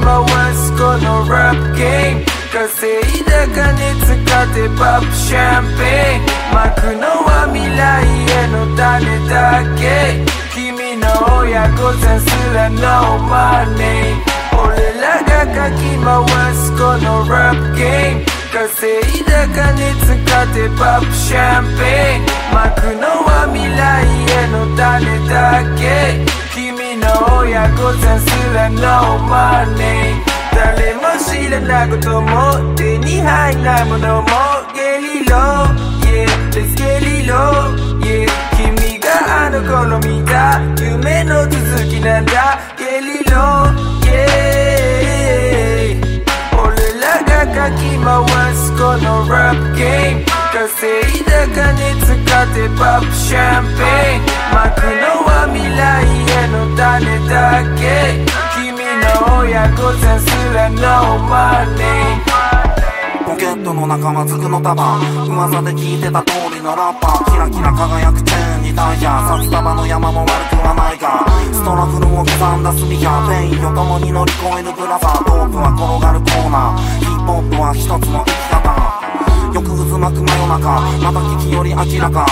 俺らがかき回すこのラップゲーム稼いだ金使ってパップシャンペーン巻くのは未来への種だけ君の親御さんすら No money 俺らがかき回すこのラップゲーム稼いだ金使ってパップシャンペーン巻くのは未来親御さんすら No money 誰も知らないことも手に入らないものもゲリロ Yeah, let's get it low Yeah 君があの頃見た夢の続きなんだ。ゲリロ Yeah. 俺らがかき回すこのラップゲーム。稼いだ金使ってパップシャンペーン。巻くの No money ポケットの中はズクの束。噂で聞いてた通りのラッパー。キラキラ輝くチェーンにダイヤ札束の山も悪くはないが。 struggle を刻んだ墨や pain を共に乗り越えるブラザー。トークは転がるコーナー。ヒップホップは一つの生き方。よく渦巻く真夜中。また聞きより明らか。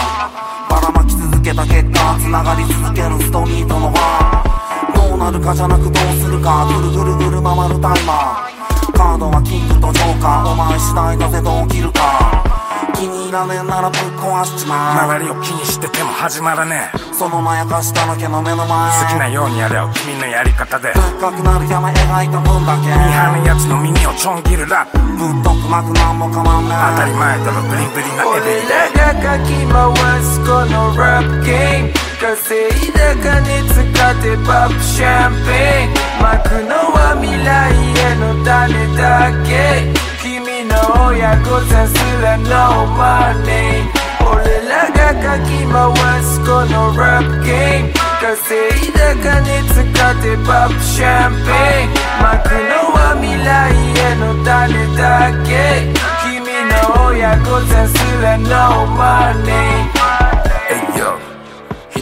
ばらまき続けた結果。繋がり続けるストリートの輪。どうなるかじゃなくどうするか。ぐるぐるぐる回るタイマー。キングとジョーカーお前次第だぜどう切るか。気に入らねえならぶっ壊しちま周りを気にしてても始まらねえ。うそのまやかしただけの目の前。好きなようにやれよ君のやり方で。でっかくなる山描いた分だけ。ミーハーなやつの耳をちょん切るラップ。ぶっとくまくなんもかまんね当たり前だろブリブリなエベリ俺らがかき回すこのラップゲーム稼いだ金使ってパップシャンペーン。巻くのは未来への種だけ君の親御さんすら No money 俺らがかき回すこのラップゲーム稼いだ金使ってパップシャンペーン巻くのは未来への種だけ君の親御さんすら No money えいよ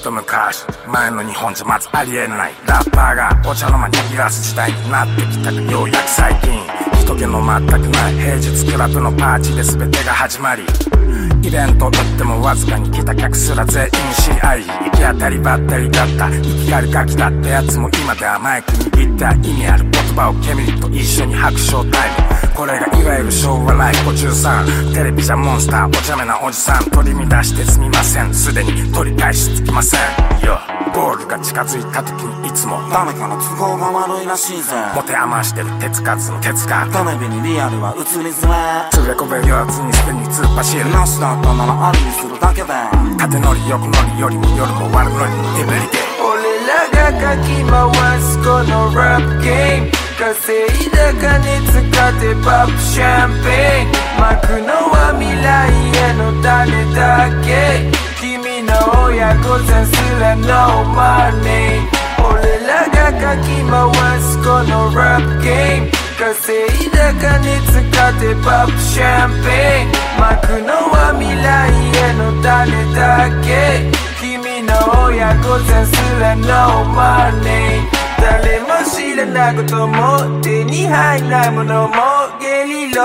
一昔前の日本じゃまずありえない。ラッパーがお茶の間に揺らす時代になってきたようやく最近。人気の全くない平日クラブのパーティーで全てが始まり。イベントとってもわずかに来た客すら全員 CI 当たりばったりだった生きがるガキだったやつも今ではマイク握った意味ある言葉を煙と一緒に拍手をタイムこれがいわゆる昭和ライフ53テレビじゃモンスターお茶目なおじさん取り乱してすみません。すでに取り返しつきません。よゴールが近づいた時にいつもダメかな都合が悪いらしいぜ。持て余してる手つかずの鉄がテレビにリアルは映りづれつべこべ言わずにすでに突っ走る。なしだったならありにするだけで縦乗り横乗りよりも夜も悪乗りのエベリデイ俺らがかき回すこのラップゲーム稼いだ金使ってパップシャンペーン。巻くのは未来への親御さんすら No money 俺らがかき回すこのラップゲーム稼いだ金使ってパップシャンペーン巻くのは未来への種だけ君の親御さんすら No money 誰も知らないことも手に入らないものもゲリロ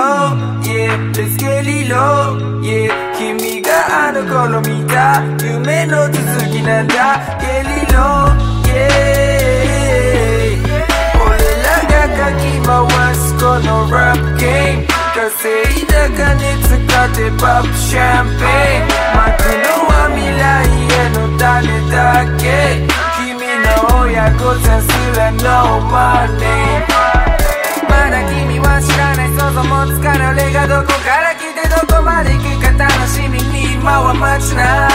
Yeah, let's get it low Yeah, 君があの頃見た夢の続きなんだ。ゲリロ Yeah. 俺らがかき回すこのラップゲーム稼いだ金使ってパップシャンペーン巻くのは未来への種だけ。君の親御さんすら No money まだ君は知らない想像もつかない俺がどこから来てどこまで行くか楽しみに今は待つな。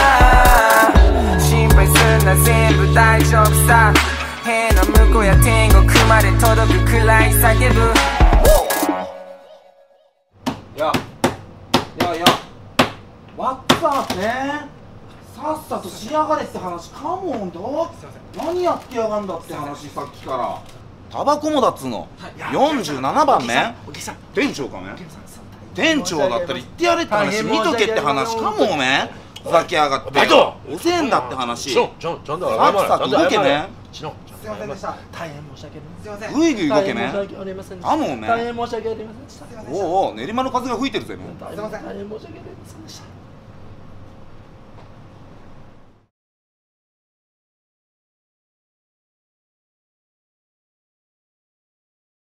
心配すんな全部大丈夫さ。変な向こうや天国まで届くくらい叫ぶ。いやいやいやワッツアップね。さっさと仕上がれって話カモンだ何やってやがんだって話。さっきからタバコもだっつうの。47番目。店長かね店長だったら言ってやれって話。見とけって話かもおめえ。ふざけやがって。バイト遅えんだって話。ちょちょちょんとさっさと動けねすいませんでした大変申し訳ありませんすいませんぐいぐい動けねあもうね大変申し訳ありませんでしたおうおう練馬の風が吹いてるぜすいません大変申し訳ありませんでした